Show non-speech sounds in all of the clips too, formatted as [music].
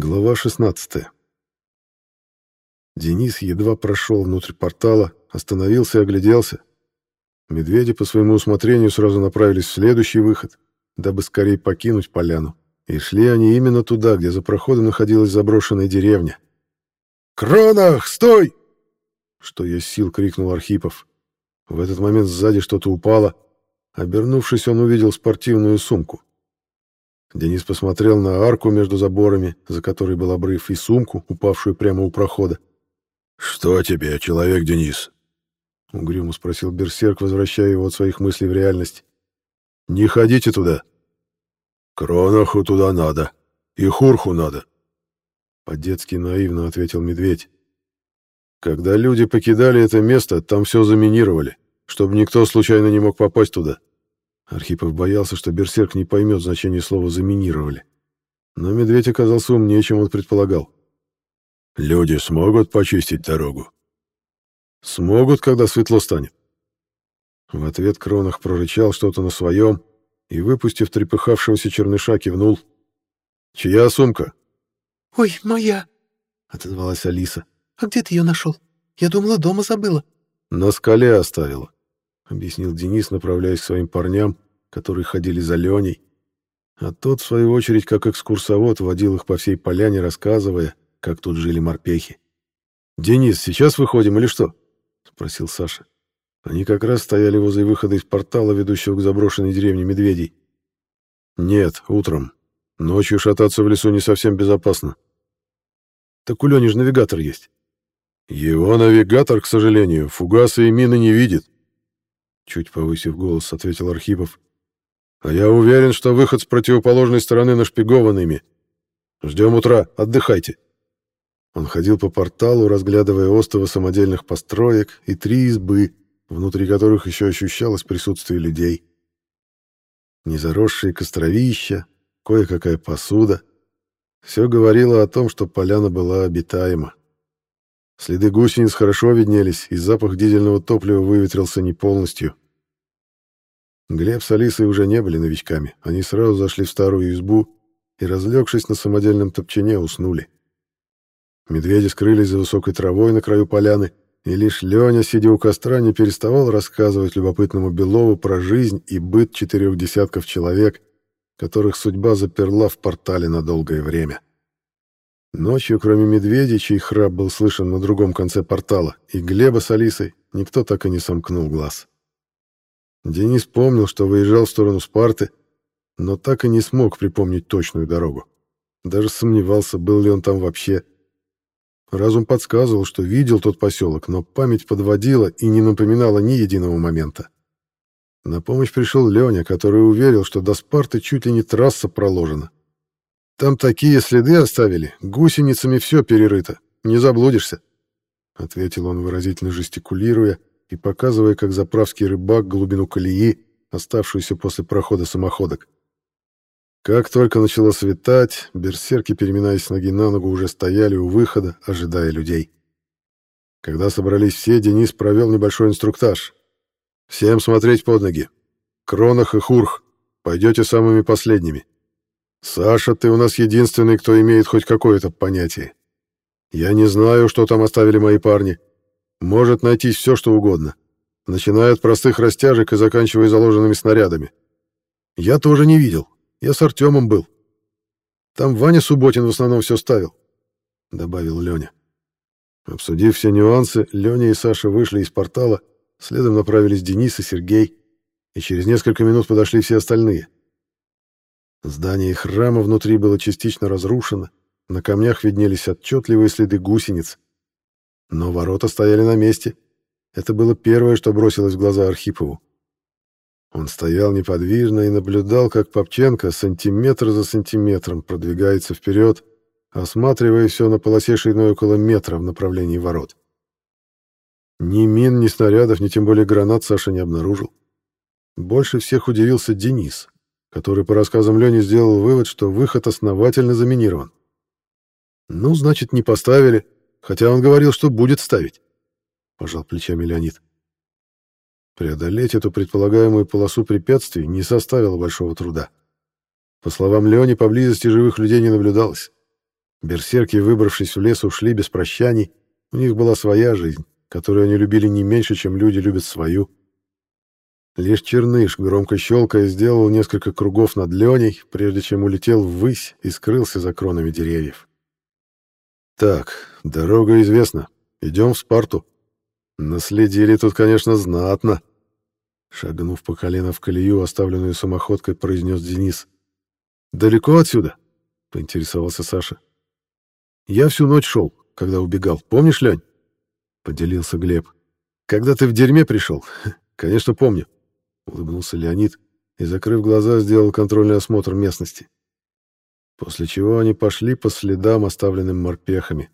Глава 16. Денис едва прошел внутрь портала, остановился и огляделся. Медведи по своему усмотрению сразу направились в следующий выход, дабы скорее покинуть поляну. И шли они именно туда, где за проходом находилась заброшенная деревня. «Кронах, стой!» Что есть сил, крикнул Архипов. В этот момент сзади что-то упало. Обернувшись, он увидел спортивную сумку. Денис посмотрел на арку между заборами, за которой был обрыв, и сумку, упавшую прямо у прохода. «Что тебе, человек Денис?» — угрюмо спросил Берсерк, возвращая его от своих мыслей в реальность. «Не ходите туда». «Кронаху туда надо. И Хурху надо». По-детски наивно ответил медведь. «Когда люди покидали это место, там все заминировали, чтобы никто случайно не мог попасть туда. Архипов боялся, что берсерк не поймет значение слова «заминировали». Но медведь оказался умнее, чем он предполагал. «Люди смогут почистить дорогу?» «Смогут, когда светло станет». В ответ Кронах прорычал что-то на своем и, выпустив трепыхавшегося черныша, кивнул. «Чья сумка?» «Ой, моя!» — отозвалась Алиса. «А где ты ее нашел? Я думала, дома забыла». «На скале оставила», — объяснил Денис, направляясь к своим парням, которые ходили за Леней. А тот, в свою очередь, как экскурсовод, водил их по всей поляне, рассказывая, как тут жили морпехи. «Денис, сейчас выходим или что?» — спросил Саша. Они как раз стояли возле выхода из портала, ведущего к заброшенной деревне медведей. «Нет, утром. Ночью шататься в лесу не совсем безопасно». «Так у Лени же навигатор есть». «Его навигатор, к сожалению, фугасы и мины не видит», Чуть повысив голос, ответил Архипов. А я уверен, что выход с противоположной стороны нашпигован ими. Ждем утра, отдыхайте. Он ходил по порталу, разглядывая остовы самодельных построек и три избы, внутри которых еще ощущалось присутствие людей. Незаросшие костровища, кое-какая посуда. Все говорило о том, что поляна была обитаема. Следы гусениц хорошо виднелись, и запах дизельного топлива выветрился не полностью. Глеб с Алисой уже не были новичками. Они сразу зашли в старую избу и, разлегшись на самодельном топчине, уснули. Медведи скрылись за высокой травой на краю поляны, и лишь Леня, сидя у костра, не переставал рассказывать любопытному Белову про жизнь и быт четырех десятков человек, которых судьба заперла в портале на долгое время. Ночью, кроме медведей, чей храп был слышен на другом конце портала, и Глеба с Алисой, никто так и не сомкнул глаз. Денис помнил, что выезжал в сторону Спарты, но так и не смог припомнить точную дорогу. Даже сомневался, был ли он там вообще. Разум подсказывал, что видел тот поселок, но память подводила и не напоминала ни единого момента. На помощь пришел Леня, который уверил, что до Спарты чуть ли не трасса проложена. Там такие следы оставили, гусеницами все перерыто, не заблудишься, — ответил он, выразительно жестикулируя и показывая, как заправский рыбак глубину колеи, оставшуюся после прохода самоходок. Как только начало светать, берсерки, переминаясь с ноги на ногу, уже стояли у выхода, ожидая людей. Когда собрались все, Денис провел небольшой инструктаж. «Всем смотреть под ноги. Кронах и Хурх. Пойдете самыми последними. Саша, ты у нас единственный, кто имеет хоть какое-то понятие. Я не знаю, что там оставили мои парни. Может найтись все, что угодно. Начиная от простых растяжек и заканчивая заложенными снарядами. Я тоже не видел. Я с Артемом был. Там Ваня Субботин в основном все ставил, — добавил Леня. Обсудив все нюансы, Леня и Саша вышли из портала, следом направились Денис и Сергей, и через несколько минут подошли все остальные — Здание храма внутри было частично разрушено, на камнях виднелись отчетливые следы гусениц. Но ворота стояли на месте. Это было первое, что бросилось в глаза Архипову. Он стоял неподвижно и наблюдал, как Попченко сантиметр за сантиметром продвигается вперед, осматривая все на полосе шириной около метра в направлении ворот. Ни мин, ни снарядов, ни тем более гранат Саша не обнаружил. Больше всех удивился Денис который, по рассказам Лени, сделал вывод, что выход основательно заминирован. «Ну, значит, не поставили, хотя он говорил, что будет ставить», — пожал плечами Леонид. Преодолеть эту предполагаемую полосу препятствий не составило большого труда. По словам Лени, поблизости живых людей не наблюдалось. Берсерки, выбравшись в лес, ушли без прощаний. У них была своя жизнь, которую они любили не меньше, чем люди любят свою. Лишь Черныш, громко щелкая, сделал несколько кругов над Леней, прежде чем улетел ввысь и скрылся за кронами деревьев. «Так, дорога известна. Идем в Спарту. Наследили тут, конечно, знатно». Шагнув по колено в колею, оставленную самоходкой, произнес Денис. «Далеко отсюда?» — поинтересовался Саша. «Я всю ночь шел, когда убегал. Помнишь, Лень?» — поделился Глеб. «Когда ты в дерьме пришел? [laughs] Конечно, помню улыбнулся Леонид и, закрыв глаза, сделал контрольный осмотр местности. После чего они пошли по следам, оставленным морпехами.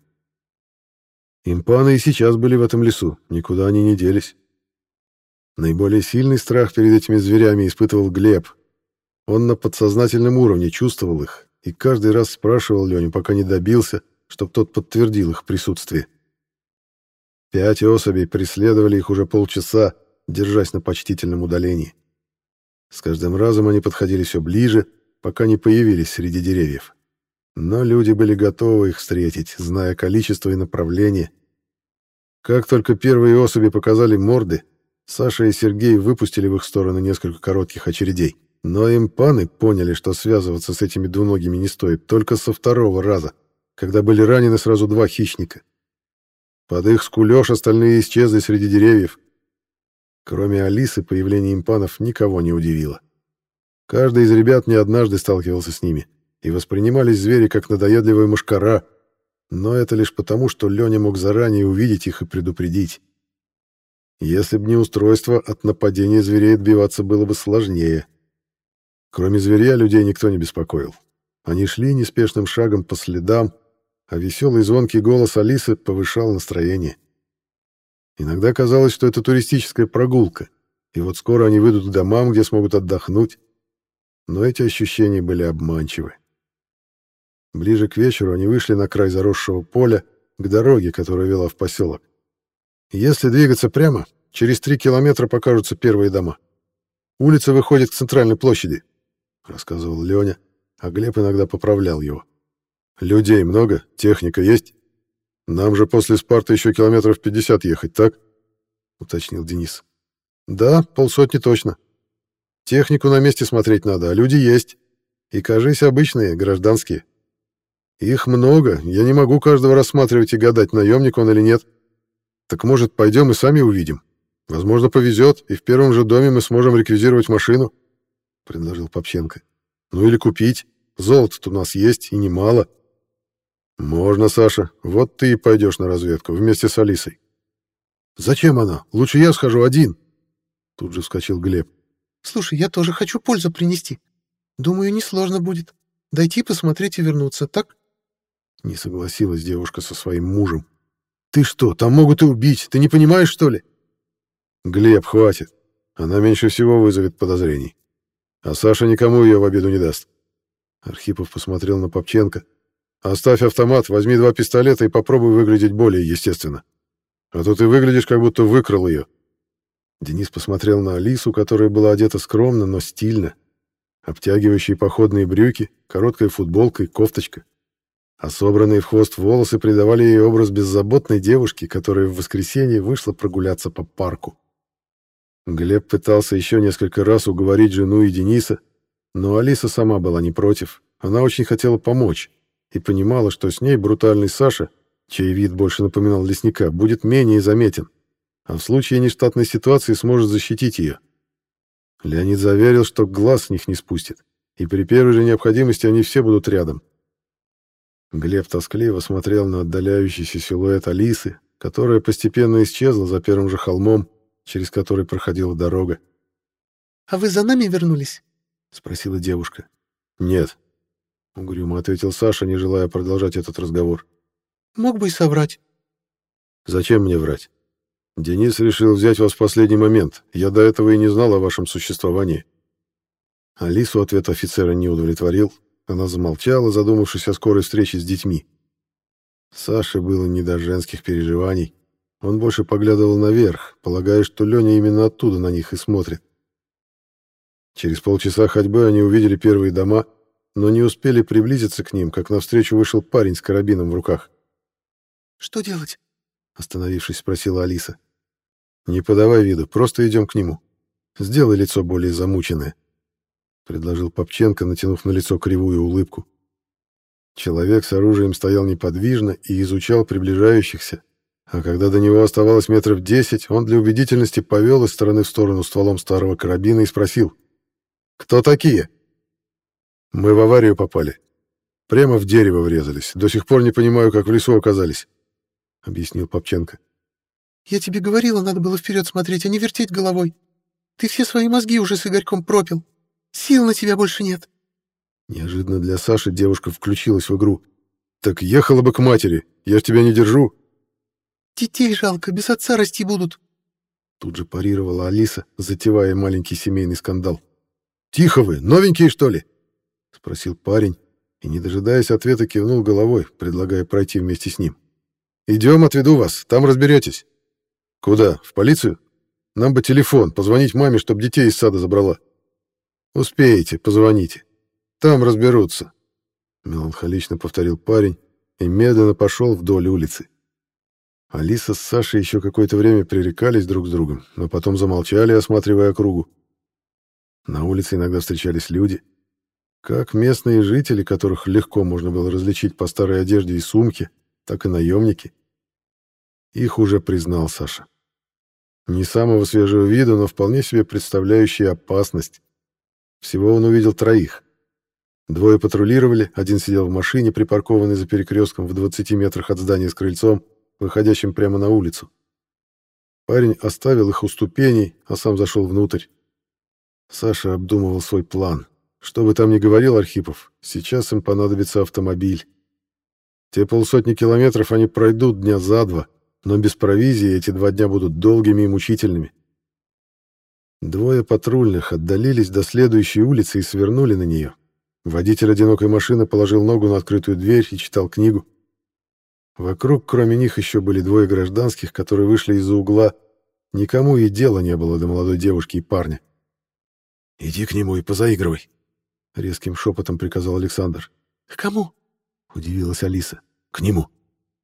Импаны и сейчас были в этом лесу, никуда они не делись. Наиболее сильный страх перед этими зверями испытывал Глеб. Он на подсознательном уровне чувствовал их и каждый раз спрашивал Леню, пока не добился, чтобы тот подтвердил их присутствие. Пять особей преследовали их уже полчаса, держась на почтительном удалении. С каждым разом они подходили все ближе, пока не появились среди деревьев. Но люди были готовы их встретить, зная количество и направление. Как только первые особи показали морды, Саша и Сергей выпустили в их сторону несколько коротких очередей. Но импаны поняли, что связываться с этими двуногими не стоит только со второго раза, когда были ранены сразу два хищника. Под их скулёж остальные исчезли среди деревьев, Кроме Алисы, появление импанов никого не удивило. Каждый из ребят не однажды сталкивался с ними, и воспринимались звери как надоедливая мушкара, но это лишь потому, что Леня мог заранее увидеть их и предупредить. Если б не устройство, от нападения зверей отбиваться было бы сложнее. Кроме зверя, людей никто не беспокоил. Они шли неспешным шагом по следам, а веселый звонкий голос Алисы повышал настроение. Иногда казалось, что это туристическая прогулка, и вот скоро они выйдут к домам, где смогут отдохнуть. Но эти ощущения были обманчивы. Ближе к вечеру они вышли на край заросшего поля, к дороге, которая вела в поселок. Если двигаться прямо, через три километра покажутся первые дома. Улица выходит к центральной площади, — рассказывал Леня, а Глеб иногда поправлял его. «Людей много? Техника есть?» Нам же после Спарта еще километров 50 ехать, так? уточнил Денис. Да, полсотни точно. Технику на месте смотреть надо, а люди есть. И, кажись, обычные, гражданские. Их много, я не могу каждого рассматривать и гадать, наемник он или нет. Так может, пойдем и сами увидим. Возможно, повезет, и в первом же доме мы сможем реквизировать машину, — предложил Попченко. Ну или купить. Золото-то у нас есть, и немало. — «Можно, Саша. Вот ты и пойдешь на разведку вместе с Алисой». «Зачем она? Лучше я схожу один». Тут же вскочил Глеб. «Слушай, я тоже хочу пользу принести. Думаю, несложно будет. Дойти, посмотреть и вернуться, так?» Не согласилась девушка со своим мужем. «Ты что, там могут и убить. Ты не понимаешь, что ли?» «Глеб, хватит. Она меньше всего вызовет подозрений. А Саша никому ее в обиду не даст». Архипов посмотрел на Попченко, Оставь автомат, возьми два пистолета и попробуй выглядеть более естественно. А то ты выглядишь, как будто выкрал ее. Денис посмотрел на Алису, которая была одета скромно, но стильно. Обтягивающие походные брюки, короткая футболка и кофточка. А собранные в хвост волосы придавали ей образ беззаботной девушки, которая в воскресенье вышла прогуляться по парку. Глеб пытался еще несколько раз уговорить жену и Дениса, но Алиса сама была не против. Она очень хотела помочь и понимала, что с ней брутальный Саша, чей вид больше напоминал лесника, будет менее заметен, а в случае нештатной ситуации сможет защитить ее. Леонид заверил, что глаз с них не спустит, и при первой же необходимости они все будут рядом. Глеб тоскливо смотрел на отдаляющийся силуэт Алисы, которая постепенно исчезла за первым же холмом, через который проходила дорога. «А вы за нами вернулись?» — спросила девушка. «Нет», — угрюмо ответил Саша, не желая продолжать этот разговор. «Мог бы и соврать». «Зачем мне врать? Денис решил взять вас в последний момент. Я до этого и не знал о вашем существовании». Алису ответ офицера не удовлетворил. Она замолчала, задумавшись о скорой встрече с детьми. Саше было не до женских переживаний. Он больше поглядывал наверх, полагая, что Леня именно оттуда на них и смотрит. Через полчаса ходьбы они увидели первые дома — но не успели приблизиться к ним, как навстречу вышел парень с карабином в руках. «Что делать?» — остановившись, спросила Алиса. «Не подавай виду, просто идем к нему. Сделай лицо более замученное», — предложил Попченко, натянув на лицо кривую улыбку. Человек с оружием стоял неподвижно и изучал приближающихся, а когда до него оставалось метров десять, он для убедительности повел из стороны в сторону стволом старого карабина и спросил. «Кто такие?» «Мы в аварию попали. Прямо в дерево врезались. До сих пор не понимаю, как в лесу оказались», — объяснил Попченко. «Я тебе говорила, надо было вперед смотреть, а не вертеть головой. Ты все свои мозги уже с Игорьком пропил. Сил на тебя больше нет». Неожиданно для Саши девушка включилась в игру. «Так ехала бы к матери, я ж тебя не держу». «Детей жалко, без отца расти будут». Тут же парировала Алиса, затевая маленький семейный скандал. «Тихо вы, новенькие, что ли?» — спросил парень и, не дожидаясь ответа, кивнул головой, предлагая пройти вместе с ним. «Идем, отведу вас, там разберетесь». «Куда? В полицию? Нам бы телефон, позвонить маме, чтобы детей из сада забрала». «Успеете, позвоните. Там разберутся», — меланхолично повторил парень и медленно пошел вдоль улицы. Алиса с Сашей еще какое-то время пререкались друг с другом, но потом замолчали, осматривая округу. На улице иногда встречались люди, как местные жители, которых легко можно было различить по старой одежде и сумке, так и наемники. Их уже признал Саша. Не самого свежего вида, но вполне себе представляющие опасность. Всего он увидел троих. Двое патрулировали, один сидел в машине, припаркованной за перекрестком в 20 метрах от здания с крыльцом, выходящим прямо на улицу. Парень оставил их у ступеней, а сам зашел внутрь. Саша обдумывал свой план. Что бы там ни говорил Архипов, сейчас им понадобится автомобиль. Те полсотни километров они пройдут дня за два, но без провизии эти два дня будут долгими и мучительными. Двое патрульных отдалились до следующей улицы и свернули на нее. Водитель одинокой машины положил ногу на открытую дверь и читал книгу. Вокруг, кроме них, еще были двое гражданских, которые вышли из-за угла. Никому и дела не было до молодой девушки и парня. «Иди к нему и позаигрывай», — резким шепотом приказал Александр. «К кому?» — удивилась Алиса. «К нему.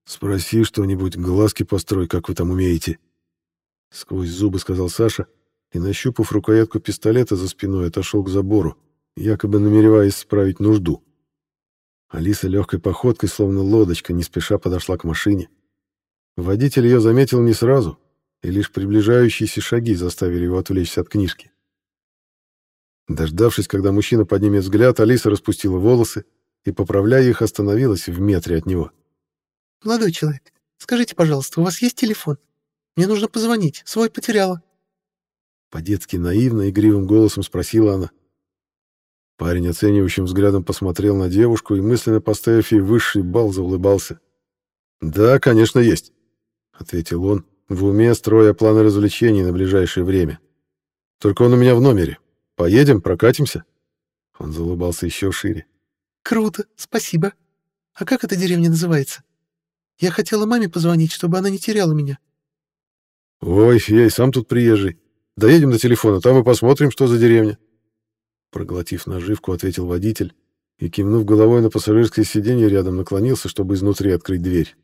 Спроси что-нибудь, глазки построй, как вы там умеете». Сквозь зубы сказал Саша и, нащупав рукоятку пистолета за спиной, отошел к забору якобы намереваясь справить нужду. Алиса легкой походкой, словно лодочка, не спеша подошла к машине. Водитель ее заметил не сразу, и лишь приближающиеся шаги заставили его отвлечься от книжки. Дождавшись, когда мужчина поднимет взгляд, Алиса распустила волосы и, поправляя их, остановилась в метре от него. «Молодой человек, скажите, пожалуйста, у вас есть телефон? Мне нужно позвонить, свой потеряла». По-детски наивно, игривым голосом спросила она. Парень оценивающим взглядом посмотрел на девушку и, мысленно поставив ей высший балл, заулыбался. «Да, конечно, есть», — ответил он, в уме строя планы развлечений на ближайшее время. «Только он у меня в номере. Поедем, прокатимся?» Он заулыбался еще шире. «Круто, спасибо. А как эта деревня называется? Я хотела маме позвонить, чтобы она не теряла меня». «Ой, я и сам тут приезжий. Доедем до телефона, там и посмотрим, что за деревня». Проглотив наживку, ответил водитель и, кивнув головой на пассажирское сиденье, рядом наклонился, чтобы изнутри открыть дверь.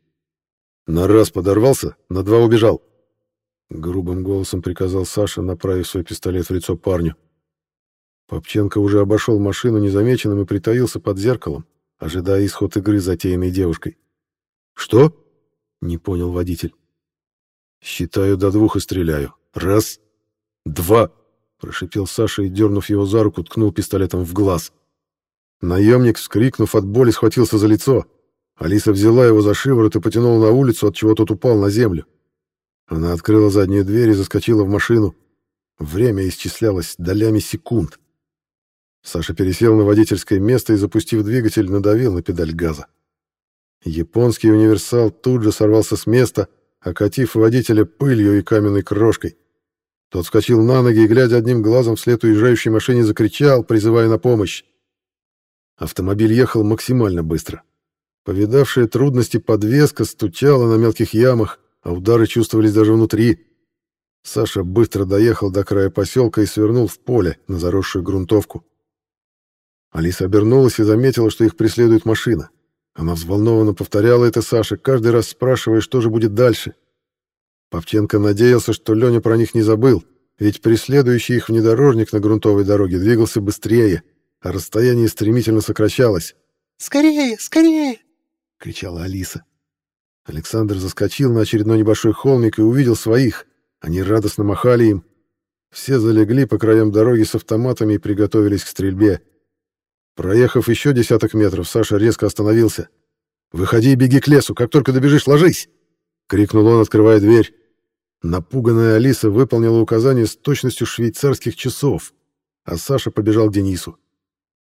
На раз подорвался, на два убежал. Грубым голосом приказал Саша, направив свой пистолет в лицо парню. Попченко уже обошел машину незамеченным и притаился под зеркалом, ожидая исход игры, затеянной девушкой. «Что?» — не понял водитель. «Считаю до двух и стреляю. Раз, два...» Прошипел Саша и, дернув его за руку, ткнул пистолетом в глаз. Наемник, вскрикнув от боли, схватился за лицо. Алиса взяла его за шиворот и потянула на улицу, от чего тот упал на землю. Она открыла заднюю дверь и заскочила в машину. Время исчислялось долями секунд. Саша пересел на водительское место и, запустив двигатель, надавил на педаль газа. Японский универсал тут же сорвался с места, окатив водителя пылью и каменной крошкой. Тот вскочил на ноги и, глядя одним глазом вслед уезжающей машине, закричал, призывая на помощь. Автомобиль ехал максимально быстро. Повидавшая трудности подвеска стучала на мелких ямах, а удары чувствовались даже внутри. Саша быстро доехал до края поселка и свернул в поле на заросшую грунтовку. Алиса обернулась и заметила, что их преследует машина. Она взволнованно повторяла это Саше, каждый раз спрашивая, что же будет дальше. Павченко надеялся, что Леня про них не забыл, ведь преследующий их внедорожник на грунтовой дороге двигался быстрее, а расстояние стремительно сокращалось. «Скорее, скорее!» — кричала Алиса. Александр заскочил на очередной небольшой холмик и увидел своих. Они радостно махали им. Все залегли по краям дороги с автоматами и приготовились к стрельбе. Проехав еще десяток метров, Саша резко остановился. «Выходи и беги к лесу, как только добежишь, ложись!» — крикнул он, открывая дверь. Напуганная Алиса выполнила указание с точностью швейцарских часов, а Саша побежал к Денису.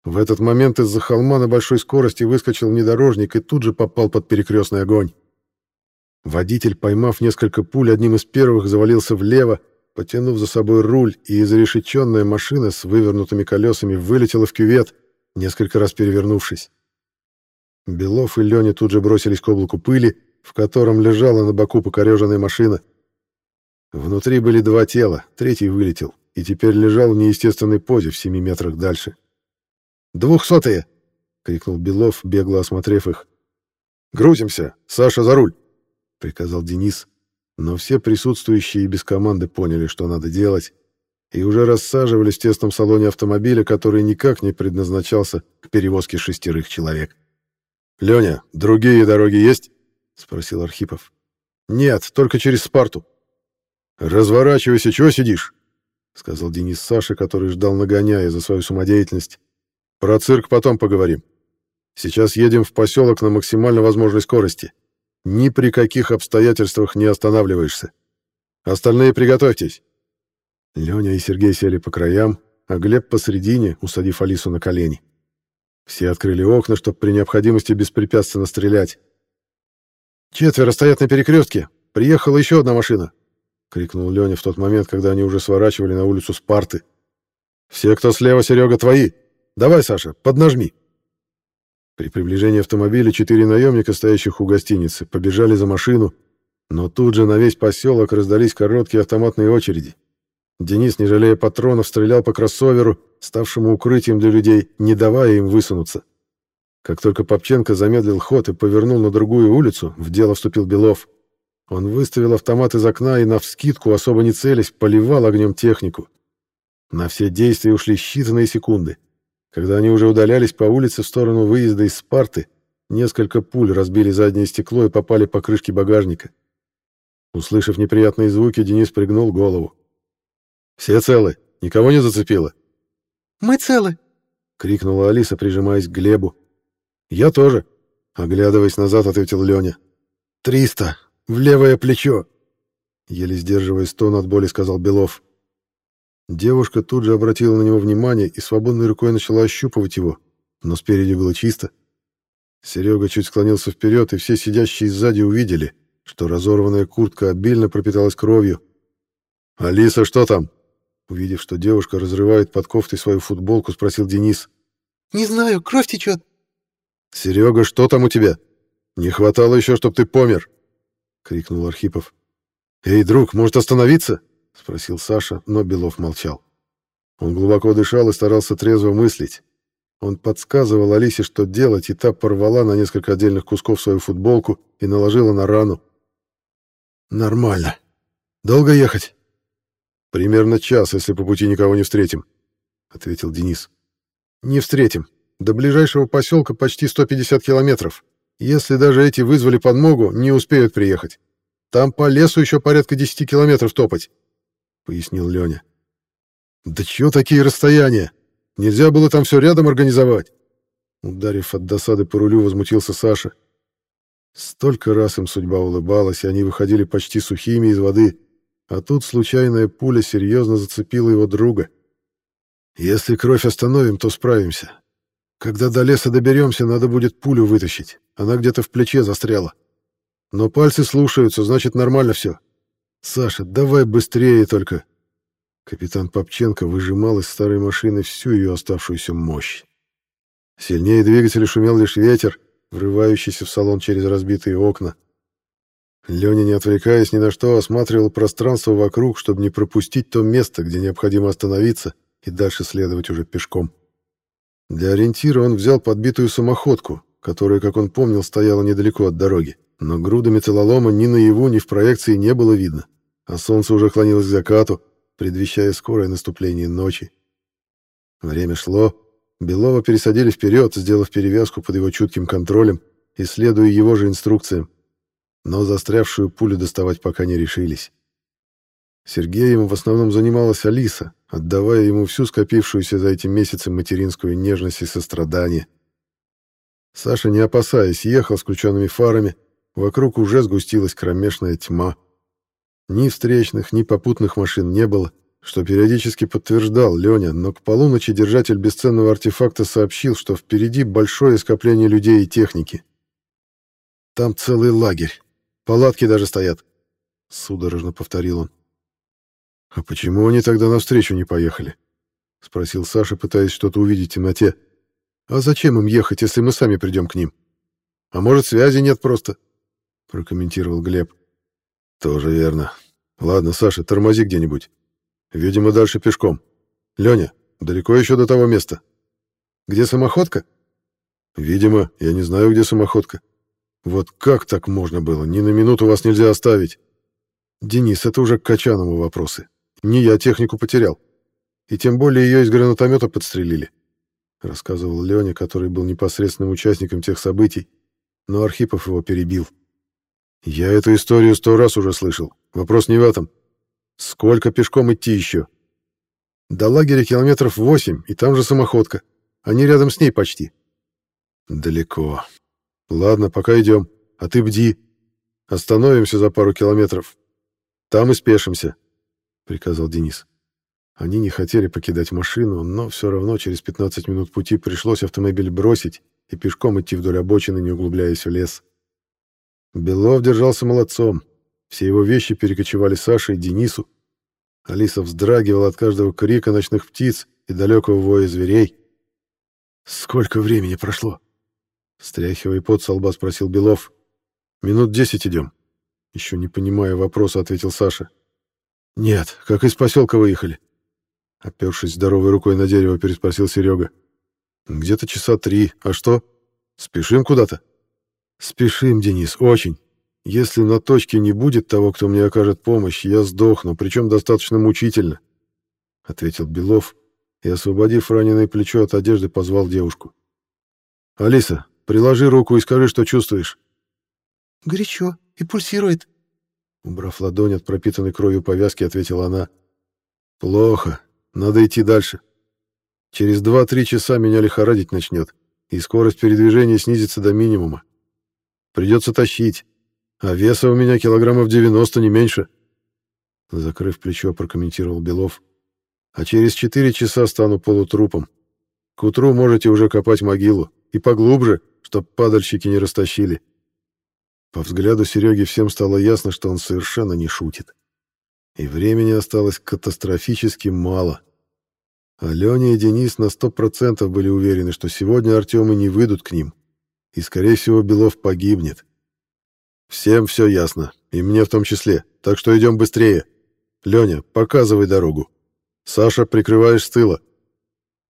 В этот момент из-за холма на большой скорости выскочил внедорожник и тут же попал под перекрестный огонь. Водитель, поймав несколько пуль, одним из первых завалился влево, потянув за собой руль, и изрешеченная машина с вывернутыми колесами вылетела в кювет, несколько раз перевернувшись. Белов и Леня тут же бросились к облаку пыли, в котором лежала на боку покореженная машина. Внутри были два тела, третий вылетел, и теперь лежал в неестественной позе в семи метрах дальше. «Двухсотые!» — крикнул Белов, бегло осмотрев их. «Грузимся! Саша, за руль!» — приказал Денис. Но все присутствующие без команды поняли, что надо делать, и уже рассаживались в тесном салоне автомобиля, который никак не предназначался к перевозке шестерых человек. «Леня, другие дороги есть?» — спросил Архипов. «Нет, только через Спарту». «Разворачивайся, чего сидишь?» — сказал Денис Саше, который ждал нагоняя за свою самодеятельность. «Про цирк потом поговорим. Сейчас едем в поселок на максимально возможной скорости. Ни при каких обстоятельствах не останавливаешься. Остальные приготовьтесь». Леня и Сергей сели по краям, а Глеб посредине, усадив Алису на колени. Все открыли окна, чтобы при необходимости беспрепятственно стрелять. «Четверо стоят на перекрестке. Приехала еще одна машина», — крикнул Леня в тот момент, когда они уже сворачивали на улицу Спарты. «Все, кто слева, Серега, твои. Давай, Саша, поднажми». При приближении автомобиля четыре наемника, стоящих у гостиницы, побежали за машину, но тут же на весь поселок раздались короткие автоматные очереди. Денис, не жалея патронов, стрелял по кроссоверу, ставшему укрытием для людей, не давая им высунуться. Как только Попченко замедлил ход и повернул на другую улицу, в дело вступил Белов. Он выставил автомат из окна и, навскидку, особо не целясь, поливал огнем технику. На все действия ушли считанные секунды. Когда они уже удалялись по улице в сторону выезда из Спарты, несколько пуль разбили заднее стекло и попали по крышке багажника. Услышав неприятные звуки, Денис пригнул голову. «Все целы? Никого не зацепило?» «Мы целы!» — крикнула Алиса, прижимаясь к Глебу. «Я тоже!» — оглядываясь назад, ответил Леня. «Триста! В левое плечо!» Еле сдерживая стон от боли, сказал Белов. Девушка тут же обратила на него внимание и свободной рукой начала ощупывать его, но спереди было чисто. Серега чуть склонился вперед, и все сидящие сзади увидели, что разорванная куртка обильно пропиталась кровью. «Алиса, что там?» Увидев, что девушка разрывает под кофтой свою футболку, спросил Денис. «Не знаю, кровь течет». «Серега, что там у тебя? Не хватало еще, чтобы ты помер!» — крикнул Архипов. «Эй, друг, может остановиться?» — спросил Саша, но Белов молчал. Он глубоко дышал и старался трезво мыслить. Он подсказывал Алисе, что делать, и та порвала на несколько отдельных кусков свою футболку и наложила на рану. «Нормально. Долго ехать?» «Примерно час, если по пути никого не встретим», — ответил Денис. «Не встретим. До ближайшего поселка почти 150 километров. Если даже эти вызвали подмогу, не успеют приехать. Там по лесу еще порядка 10 километров топать», — пояснил Леня. «Да чего такие расстояния? Нельзя было там все рядом организовать?» Ударив от досады по рулю, возмутился Саша. Столько раз им судьба улыбалась, и они выходили почти сухими из воды, а тут случайная пуля серьезно зацепила его друга. Если кровь остановим, то справимся. Когда до леса доберемся, надо будет пулю вытащить. Она где-то в плече застряла. Но пальцы слушаются, значит, нормально все. Саша, давай быстрее только. Капитан Попченко выжимал из старой машины всю ее оставшуюся мощь. Сильнее двигателя шумел лишь ветер, врывающийся в салон через разбитые окна. Леня, не отвлекаясь ни на что, осматривал пространство вокруг, чтобы не пропустить то место, где необходимо остановиться и дальше следовать уже пешком. Для ориентира он взял подбитую самоходку, которая, как он помнил, стояла недалеко от дороги. Но груда металлолома ни наяву, ни в проекции не было видно, а солнце уже клонилось к закату, предвещая скорое наступление ночи. Время шло, Белова пересадили вперед, сделав перевязку под его чутким контролем и следуя его же инструкциям. Но застрявшую пулю доставать пока не решились. Сергеем в основном занималась Алиса, отдавая ему всю скопившуюся за эти месяцы материнскую нежность и сострадание. Саша, не опасаясь, ехал с включенными фарами, вокруг уже сгустилась кромешная тьма. Ни встречных, ни попутных машин не было, что периодически подтверждал Леня, но к полуночи держатель бесценного артефакта сообщил, что впереди большое скопление людей и техники. «Там целый лагерь. Палатки даже стоят», — судорожно повторил он. «А почему они тогда навстречу не поехали?» — спросил Саша, пытаясь что-то увидеть в темноте. «А зачем им ехать, если мы сами придем к ним? А может, связи нет просто?» — прокомментировал Глеб. «Тоже верно. Ладно, Саша, тормози где-нибудь. Видимо, дальше пешком. Леня, далеко еще до того места. Где самоходка? Видимо, я не знаю, где самоходка. Вот как так можно было? Ни на минуту вас нельзя оставить. Денис, это уже к Качанову вопросы. Не я технику потерял. И тем более ее из гранатомета подстрелили. Рассказывал Леня, который был непосредственным участником тех событий, но Архипов его перебил. Я эту историю сто раз уже слышал. Вопрос не в этом. Сколько пешком идти еще? До лагеря километров восемь, и там же самоходка. Они рядом с ней почти. Далеко. Ладно, пока идем. А ты бди. Остановимся за пару километров. Там и спешимся приказал Денис. Они не хотели покидать машину, но все равно через 15 минут пути пришлось автомобиль бросить и пешком идти вдоль обочины, не углубляясь в лес. Белов держался молодцом. Все его вещи перекочевали Саше и Денису. Алиса вздрагивала от каждого крика ночных птиц и далекого воя зверей. «Сколько времени прошло?» Стряхивая пот со лба, спросил Белов. «Минут десять идем». Еще не понимая вопроса, ответил Саша. «Нет, как из поселка выехали?» Опершись здоровой рукой на дерево, переспросил Серега. «Где-то часа три. А что? Спешим куда-то?» «Спешим, Денис, очень. Если на точке не будет того, кто мне окажет помощь, я сдохну, причем достаточно мучительно», — ответил Белов и, освободив раненое плечо от одежды, позвал девушку. «Алиса, приложи руку и скажи, что чувствуешь». «Горячо и пульсирует», Убрав ладонь от пропитанной кровью повязки, ответила она. «Плохо. Надо идти дальше. Через два-три часа меня лихорадить начнет, и скорость передвижения снизится до минимума. Придется тащить, а веса у меня килограммов 90, не меньше». Закрыв плечо, прокомментировал Белов. «А через четыре часа стану полутрупом. К утру можете уже копать могилу, и поглубже, чтоб падальщики не растащили. По взгляду Сереги всем стало ясно, что он совершенно не шутит. И времени осталось катастрофически мало. Аленя и Денис на сто процентов были уверены, что сегодня Артемы не выйдут к ним, и, скорее всего, Белов погибнет. Всем все ясно, и мне в том числе, так что идем быстрее. Леня, показывай дорогу. Саша, прикрываешь с тыла.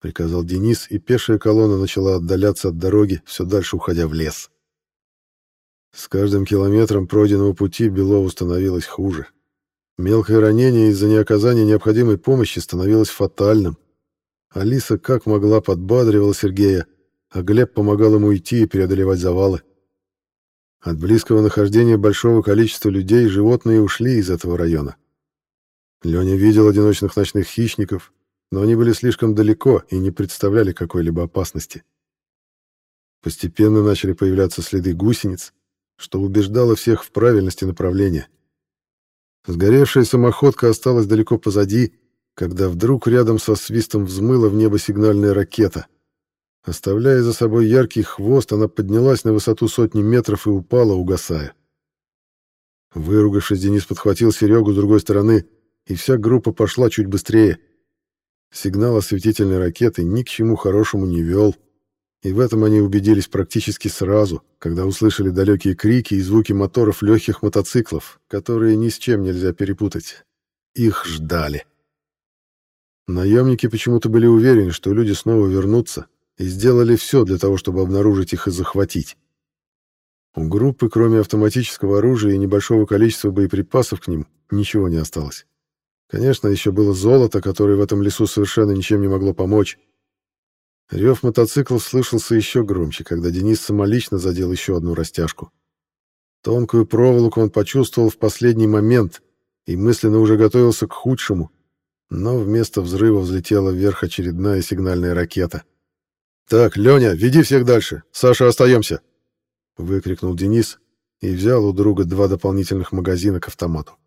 Приказал Денис, и пешая колонна начала отдаляться от дороги, все дальше уходя в лес. С каждым километром пройденного пути Белову становилось хуже. Мелкое ранение из-за неоказания необходимой помощи становилось фатальным. Алиса как могла подбадривала Сергея, а Глеб помогал ему идти и преодолевать завалы. От близкого нахождения большого количества людей животные ушли из этого района. Леня видел одиночных ночных хищников, но они были слишком далеко и не представляли какой-либо опасности. Постепенно начали появляться следы гусениц, что убеждало всех в правильности направления. Сгоревшая самоходка осталась далеко позади, когда вдруг рядом со свистом взмыла в небо сигнальная ракета. Оставляя за собой яркий хвост, она поднялась на высоту сотни метров и упала, угасая. Выругавшись, Денис подхватил Серегу с другой стороны, и вся группа пошла чуть быстрее. Сигнал осветительной ракеты ни к чему хорошему не вел. И в этом они убедились практически сразу, когда услышали далекие крики и звуки моторов легких мотоциклов, которые ни с чем нельзя перепутать. Их ждали. Наемники почему-то были уверены, что люди снова вернутся, и сделали все для того, чтобы обнаружить их и захватить. У группы, кроме автоматического оружия и небольшого количества боеприпасов к ним, ничего не осталось. Конечно, еще было золото, которое в этом лесу совершенно ничем не могло помочь. Рев мотоциклов слышался еще громче, когда Денис самолично задел еще одну растяжку. Тонкую проволоку он почувствовал в последний момент и мысленно уже готовился к худшему, но вместо взрыва взлетела вверх очередная сигнальная ракета. «Так, Леня, веди всех дальше. Саша, остаемся!» — выкрикнул Денис и взял у друга два дополнительных магазина к автомату.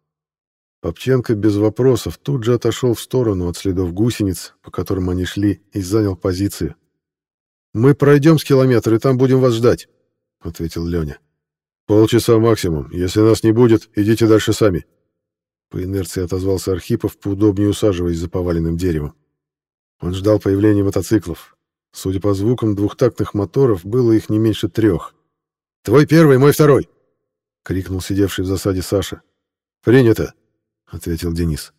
Попченко без вопросов тут же отошел в сторону от следов гусениц, по которым они шли, и занял позицию. «Мы пройдем с километра, и там будем вас ждать», — ответил Леня. «Полчаса максимум. Если нас не будет, идите дальше сами». По инерции отозвался Архипов, поудобнее усаживаясь за поваленным деревом. Он ждал появления мотоциклов. Судя по звукам двухтактных моторов, было их не меньше трех. «Твой первый, мой второй!» — крикнул сидевший в засаде Саша. «Принято!» Ответил Денис.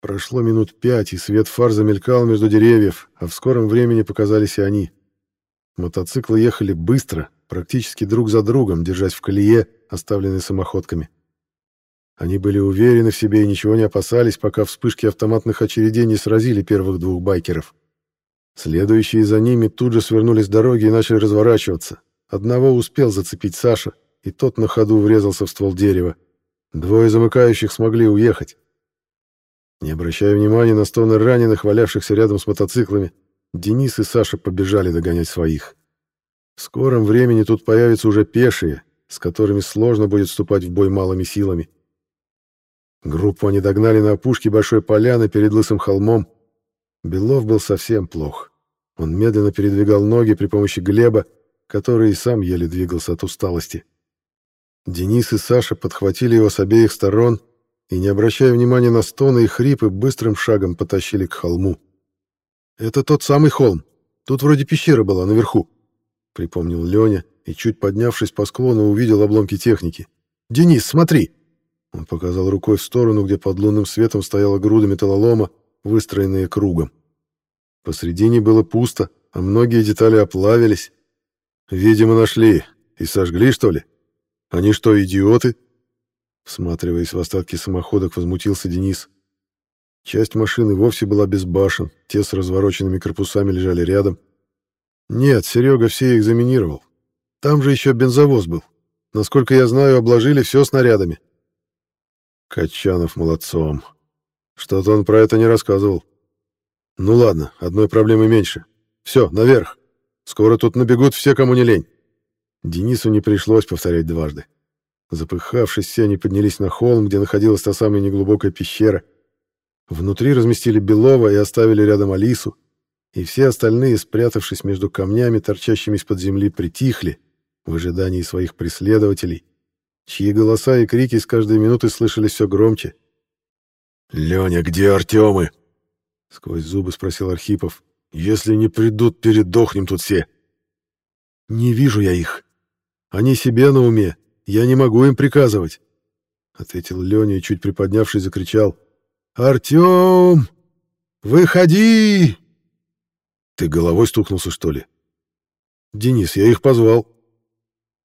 Прошло минут пять, и свет фар замелькал между деревьев, а в скором времени показались и они. Мотоциклы ехали быстро, практически друг за другом, держась в колее, оставленной самоходками. Они были уверены в себе и ничего не опасались, пока вспышки автоматных очередей не сразили первых двух байкеров. Следующие за ними тут же свернули с дороги и начали разворачиваться. Одного успел зацепить Саша, и тот на ходу врезался в ствол дерева. Двое замыкающих смогли уехать. Не обращая внимания на стоны раненых, валявшихся рядом с мотоциклами, Денис и Саша побежали догонять своих. В скором времени тут появятся уже пешие, с которыми сложно будет вступать в бой малыми силами. Группу они догнали на опушке большой поляны перед лысым холмом. Белов был совсем плох. Он медленно передвигал ноги при помощи Глеба, который и сам еле двигался от усталости. Денис и Саша подхватили его с обеих сторон и, не обращая внимания на стоны и хрипы, быстрым шагом потащили к холму. «Это тот самый холм. Тут вроде пещера была наверху», — припомнил Леня и, чуть поднявшись по склону, увидел обломки техники. «Денис, смотри!» Он показал рукой в сторону, где под лунным светом стояла груда металлолома, выстроенная кругом. Посредине было пусто, а многие детали оплавились. «Видимо, нашли. И сожгли, что ли?» Они что, идиоты? Всматриваясь в остатки самоходок, возмутился Денис. Часть машины вовсе была без башен, те с развороченными корпусами лежали рядом. Нет, Серега все их заминировал. Там же еще бензовоз был. Насколько я знаю, обложили все снарядами. Качанов молодцом. Что-то он про это не рассказывал. Ну ладно, одной проблемы меньше. Все, наверх. Скоро тут набегут все, кому не лень. Денису не пришлось повторять дважды. Запыхавшись, все они поднялись на холм, где находилась та самая неглубокая пещера. Внутри разместили Белова и оставили рядом Алису, и все остальные, спрятавшись между камнями, торчащими из-под земли, притихли в ожидании своих преследователей, чьи голоса и крики с каждой минуты слышались все громче. «Леня, где Артемы?» — сквозь зубы спросил Архипов. «Если не придут, передохнем тут все». «Не вижу я их», они себе на уме. Я не могу им приказывать. Ответил Леня и, чуть приподнявшись, закричал. «Артем! Выходи!» «Ты головой стукнулся, что ли?» «Денис, я их позвал».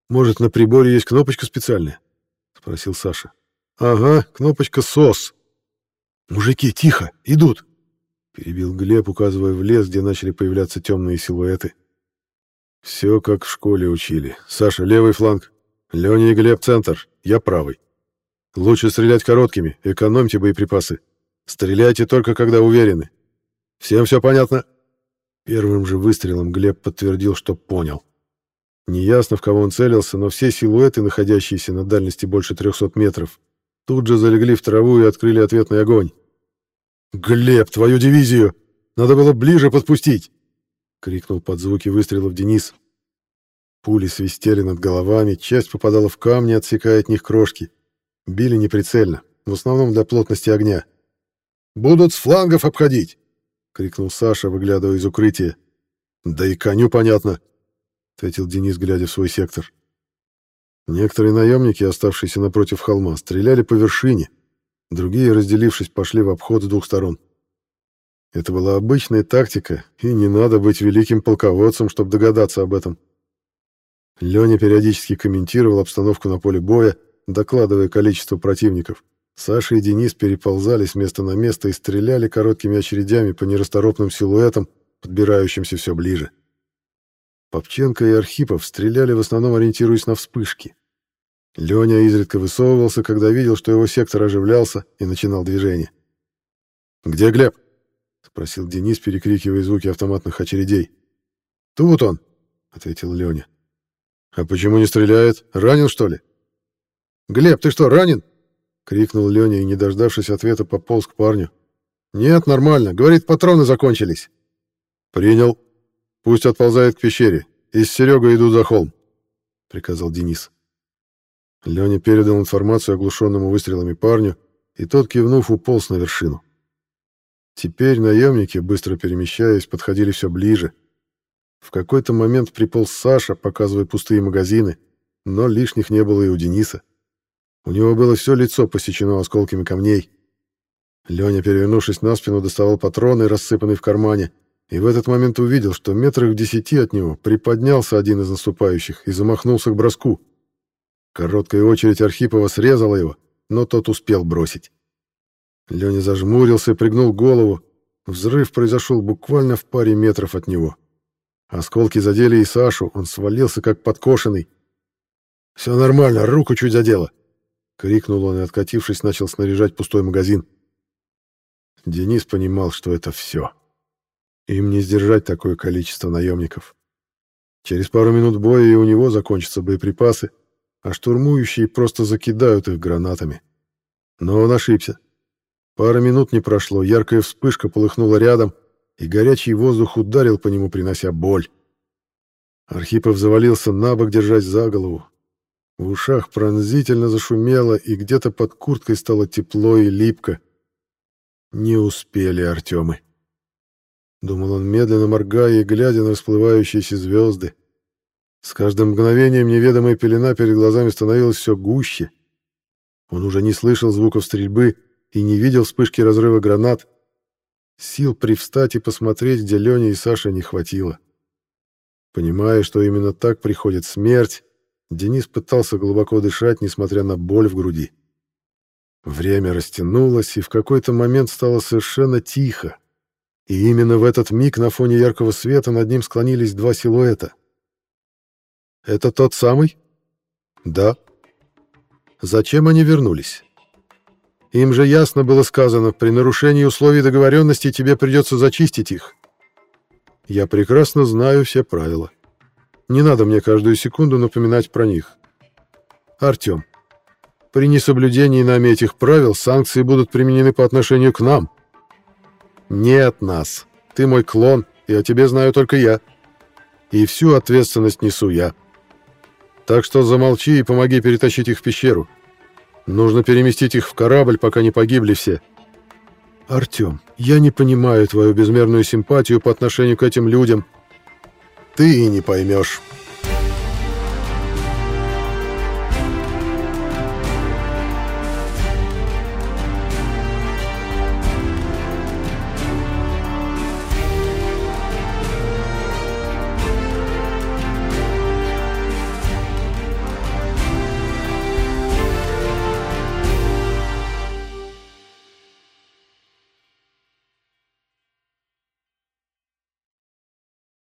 «Может, на приборе есть кнопочка специальная?» — спросил Саша. «Ага, кнопочка СОС». «Мужики, тихо, идут!» — перебил Глеб, указывая в лес, где начали появляться темные силуэты. Все как в школе учили. Саша, левый фланг. Леня и Глеб, центр. Я правый. Лучше стрелять короткими, экономьте боеприпасы. Стреляйте только, когда уверены. Всем все понятно?» Первым же выстрелом Глеб подтвердил, что понял. Неясно, в кого он целился, но все силуэты, находящиеся на дальности больше 300 метров, тут же залегли в траву и открыли ответный огонь. «Глеб, твою дивизию! Надо было ближе подпустить!» Крикнул под звуки выстрелов Денис. Пули свистели над головами, часть попадала в камни, отсекая от них крошки. Били неприцельно, в основном для плотности огня. «Будут с флангов обходить!» — крикнул Саша, выглядывая из укрытия. «Да и коню понятно!» — ответил Денис, глядя в свой сектор. Некоторые наемники, оставшиеся напротив холма, стреляли по вершине, другие, разделившись, пошли в обход с двух сторон. Это была обычная тактика, и не надо быть великим полководцем, чтобы догадаться об этом. Леня периодически комментировал обстановку на поле боя, докладывая количество противников. Саша и Денис переползали с места на место и стреляли короткими очередями по нерасторопным силуэтам, подбирающимся все ближе. Попченко и Архипов стреляли в основном ориентируясь на вспышки. Леня изредка высовывался, когда видел, что его сектор оживлялся и начинал движение. «Где Глеб?» — спросил Денис, перекрикивая звуки автоматных очередей. «Тут он», — ответил Леня. «А почему не стреляет? Ранен, что ли?» «Глеб, ты что, ранен?» — крикнул Леня и, не дождавшись ответа, пополз к парню. «Нет, нормально. Говорит, патроны закончились». «Принял. Пусть отползает к пещере. И с Серегой идут за холм», — приказал Денис. Леня передал информацию оглушенному выстрелами парню, и тот, кивнув, уполз на вершину. Теперь наемники, быстро перемещаясь, подходили все ближе — в какой-то момент приполз Саша, показывая пустые магазины, но лишних не было и у Дениса. У него было все лицо посечено осколками камней. Леня, перевернувшись на спину, доставал патроны, рассыпанные в кармане, и в этот момент увидел, что метрах в десяти от него приподнялся один из наступающих и замахнулся к броску. Короткая очередь Архипова срезала его, но тот успел бросить. Леня зажмурился и пригнул голову. Взрыв произошел буквально в паре метров от него. Осколки задели и Сашу, он свалился как подкошенный. «Все нормально, руку чуть задело!» — крикнул он и, откатившись, начал снаряжать пустой магазин. Денис понимал, что это все. Им не сдержать такое количество наемников. Через пару минут боя и у него закончатся боеприпасы, а штурмующие просто закидают их гранатами. Но он ошибся. Пара минут не прошло, яркая вспышка полыхнула рядом — и горячий воздух ударил по нему, принося боль. Архипов завалился на бок, держась за голову. В ушах пронзительно зашумело, и где-то под курткой стало тепло и липко. Не успели Артемы. Думал он, медленно моргая и глядя на расплывающиеся звезды. С каждым мгновением неведомая пелена перед глазами становилась все гуще. Он уже не слышал звуков стрельбы и не видел вспышки разрыва гранат, Сил привстать и посмотреть, где Леня и Саша не хватило. Понимая, что именно так приходит смерть, Денис пытался глубоко дышать, несмотря на боль в груди. Время растянулось, и в какой-то момент стало совершенно тихо. И именно в этот миг на фоне яркого света над ним склонились два силуэта. «Это тот самый?» «Да». «Зачем они вернулись?» Им же ясно было сказано, при нарушении условий договоренности тебе придется зачистить их. Я прекрасно знаю все правила. Не надо мне каждую секунду напоминать про них. Артем, при несоблюдении нами этих правил санкции будут применены по отношению к нам. Нет нас. Ты мой клон, и о тебе знаю только я. И всю ответственность несу я. Так что замолчи и помоги перетащить их в пещеру. Нужно переместить их в корабль, пока не погибли все. Артём, я не понимаю твою безмерную симпатию по отношению к этим людям. Ты и не поймешь.